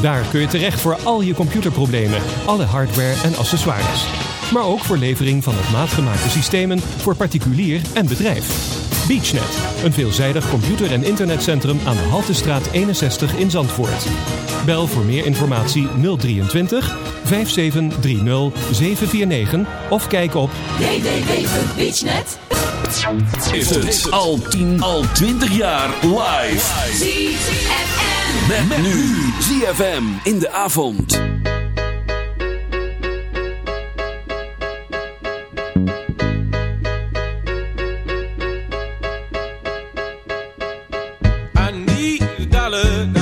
daar kun je terecht voor al je computerproblemen, alle hardware en accessoires. Maar ook voor levering van maatgemaakte systemen voor particulier en bedrijf. BeachNet, een veelzijdig computer- en internetcentrum aan de Haltestraat 61 in Zandvoort. Bel voor meer informatie 023 5730 749 of kijk op www.beachnet. Is het al 10 al 20 jaar live. Met, met nu ZFM in de avond. I need a dollar.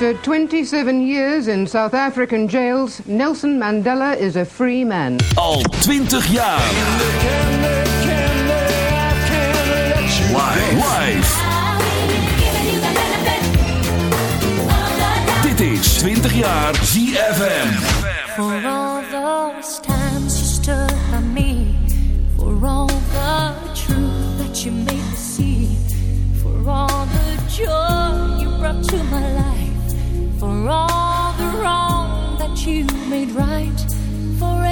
After 27 years in South African jails, Nelson Mandela is a free man. Al 20 jaar. Live. Live. Dit is 20 jaar ZFM. For all those times you stood by me, for all the truth that you made me see, for all the joy you brought to my life. For all the wrong that you made right, for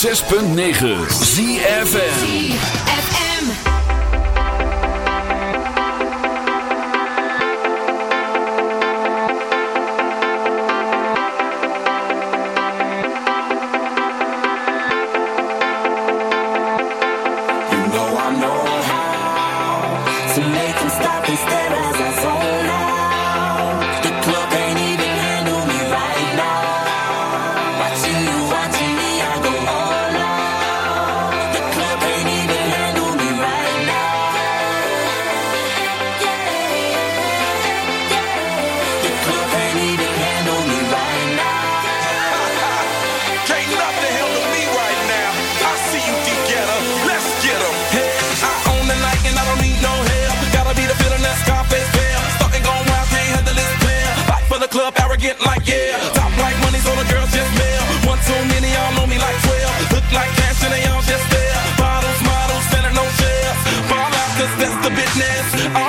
106.9 ZFN arrogant like yeah. Top like money's so the girls just male. One too many, y'all know me like 12. Look like cash and they all just there. Bottles, models, standing no chairs. Fall out, cause that's the business.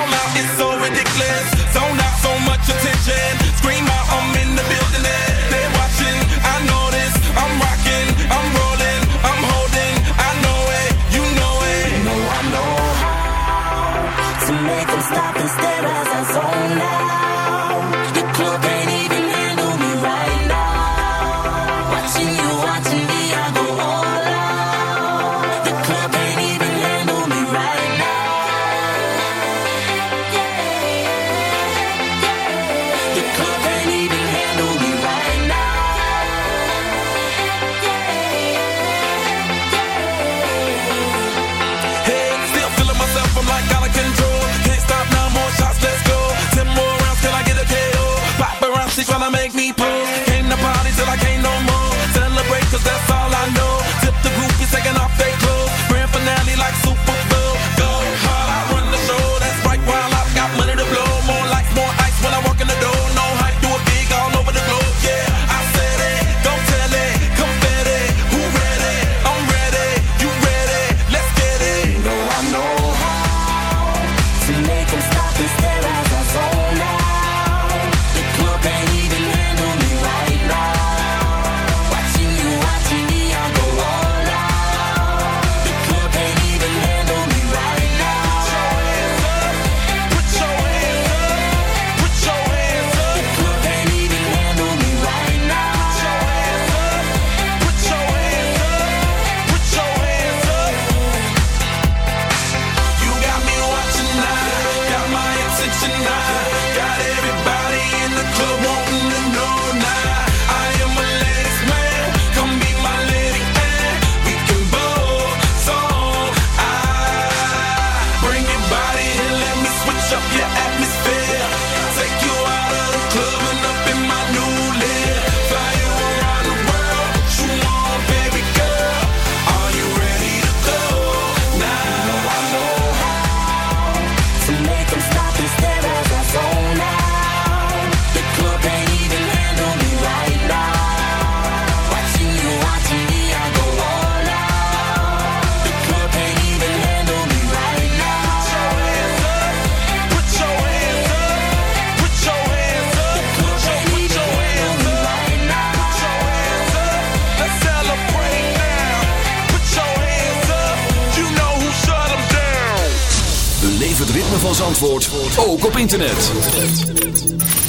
Ook op internet.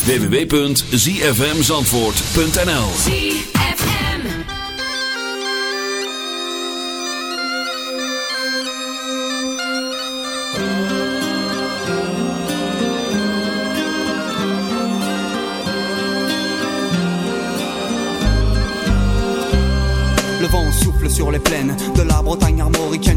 www.zfmzandvoort.nl ZFM. Le vent souffle sur les plaines de la Bretagne armoricaine.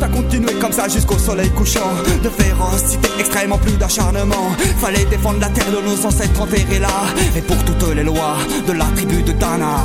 A continué comme ça jusqu'au soleil couchant. De férocité extrêmement plus d'acharnement. Fallait défendre la terre de nos ancêtres enterrés là. Et pour toutes les lois de la tribu de Dana.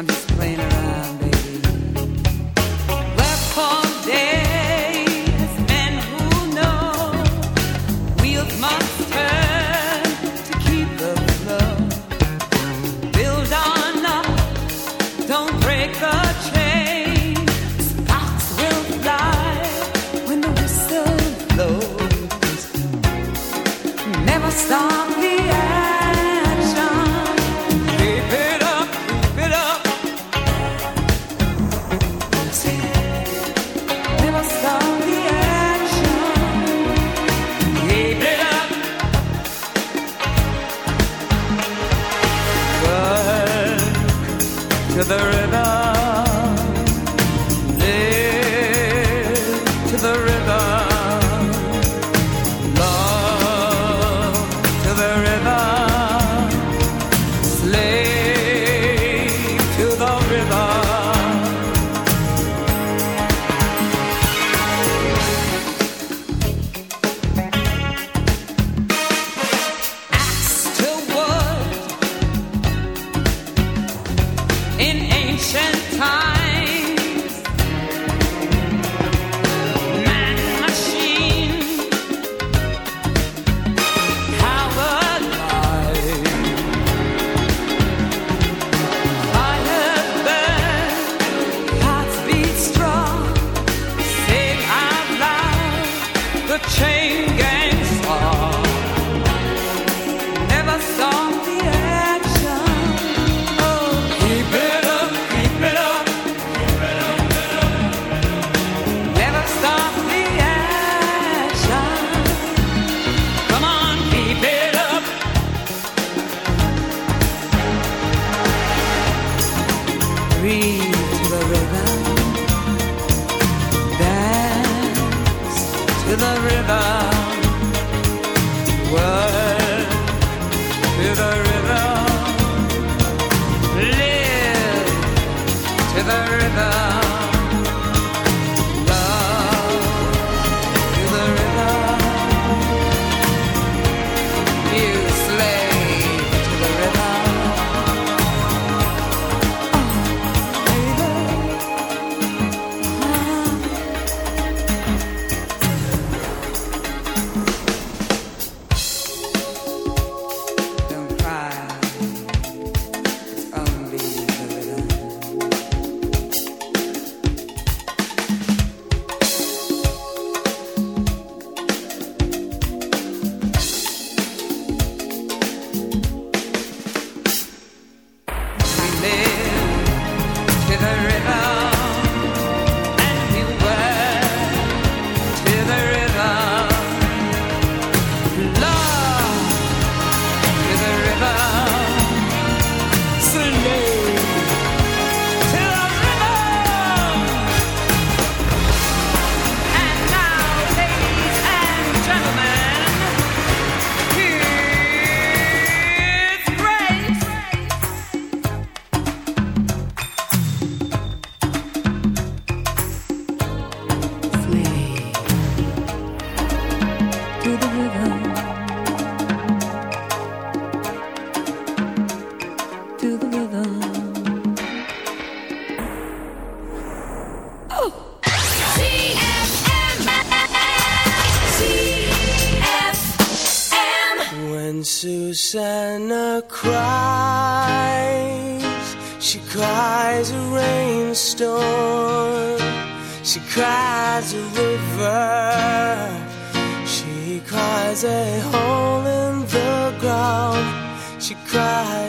I'm just playing around. To the river. Oh. When Susanna cries, she cries a rainstorm. She cries a river. She cries a hole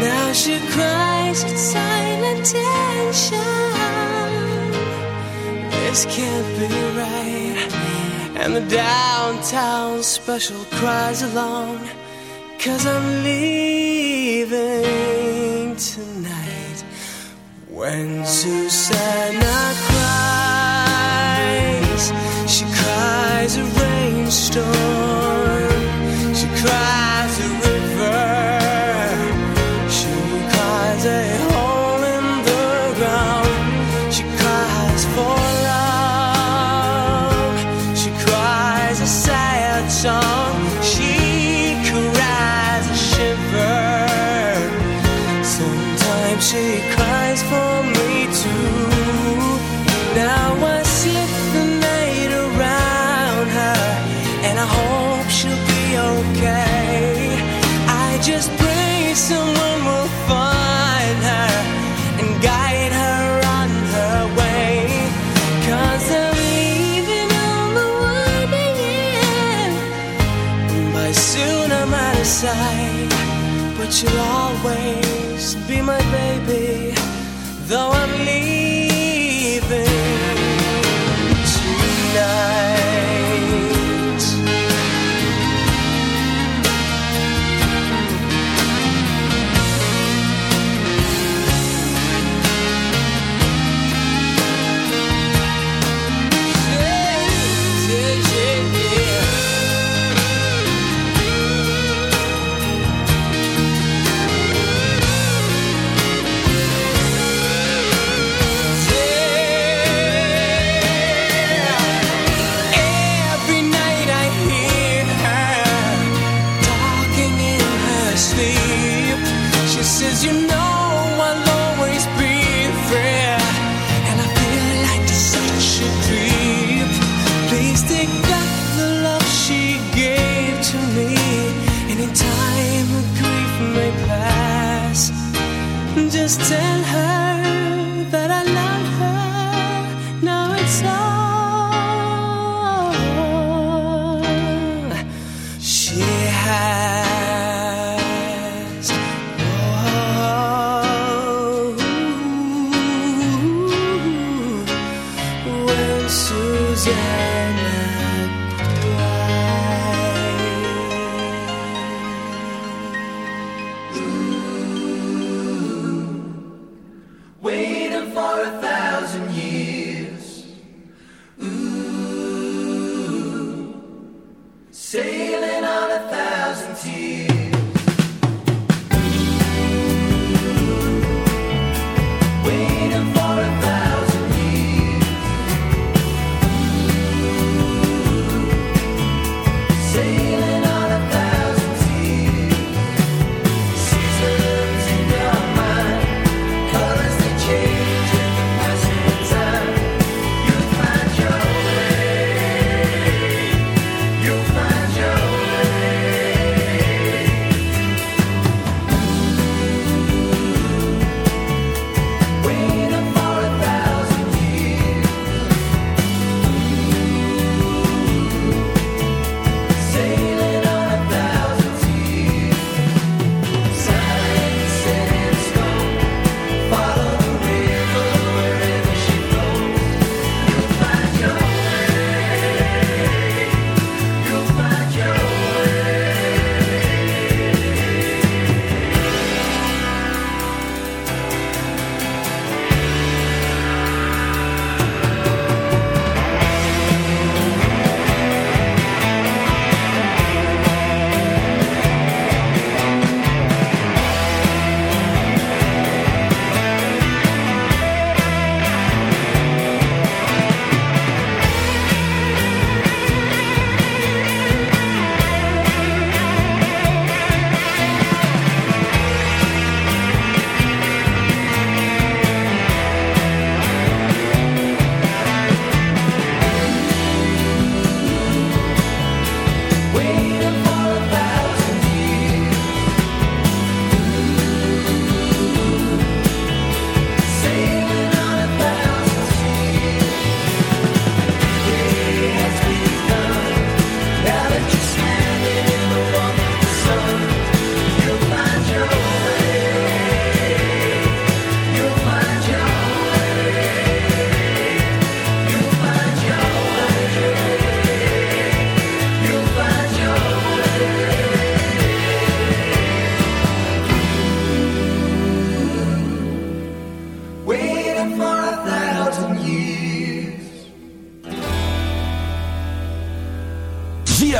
Now she cries in silent tension. This can't be right. And the downtown special cries along. Cause I'm leaving tonight. When Susanna cries, she cries a rainstorm. you are.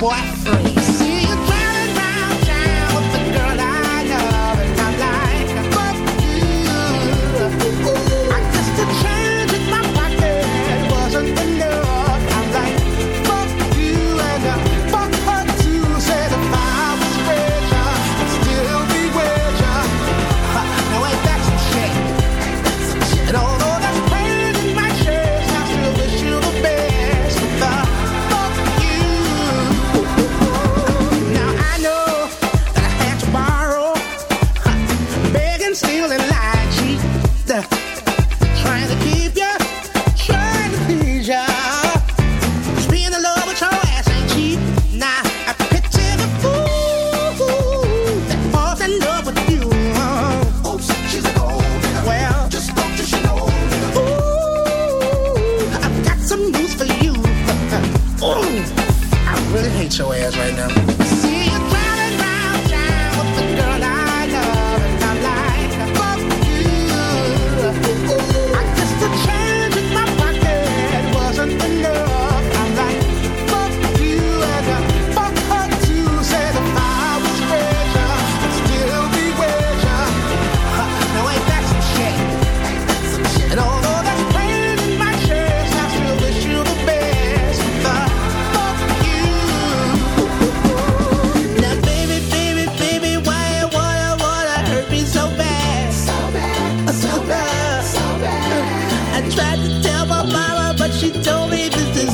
boyfriend.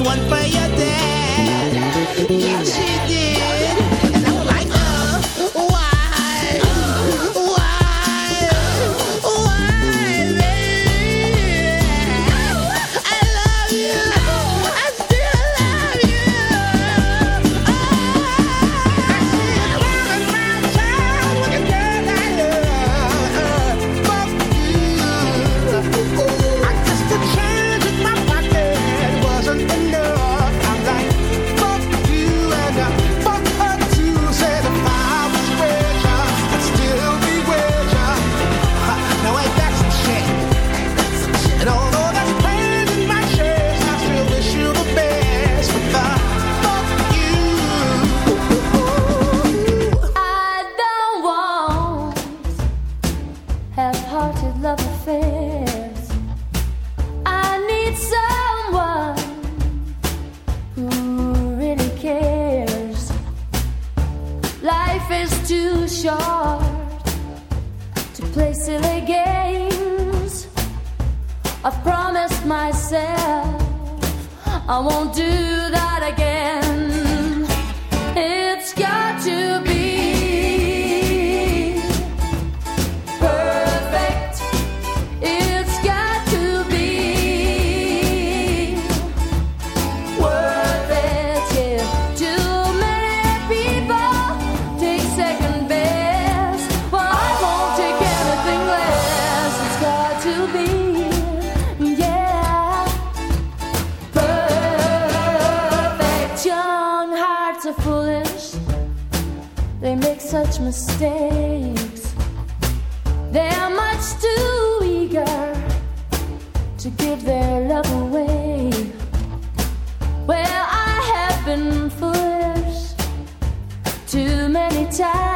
one for your dad. They're much too eager to give their love away. Well, I have been foolish too many times.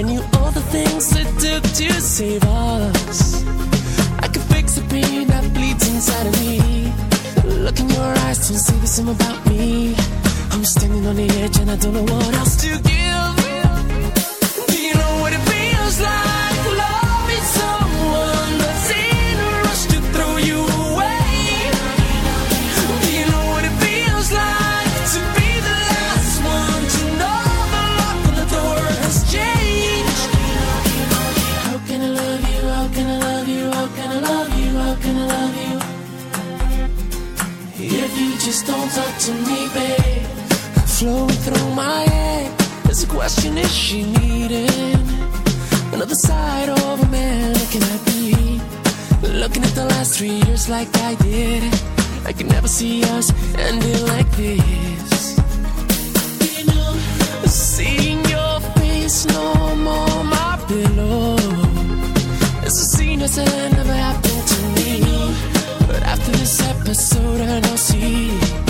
Find you all the things it took to save us. I could fix the pain that bleeds inside of me. Look in your eyes, don't say the same about me. I'm standing on the edge and I don't know what else to give. Do you know what it feels like? Flowing through my head. There's a question: Is she needing another side of a man looking at me? Looking at the last three years like I did. I can never see us ending like this. Seeing your face no more my pillow. It's a scene that's never happened to me. But after this episode, I know see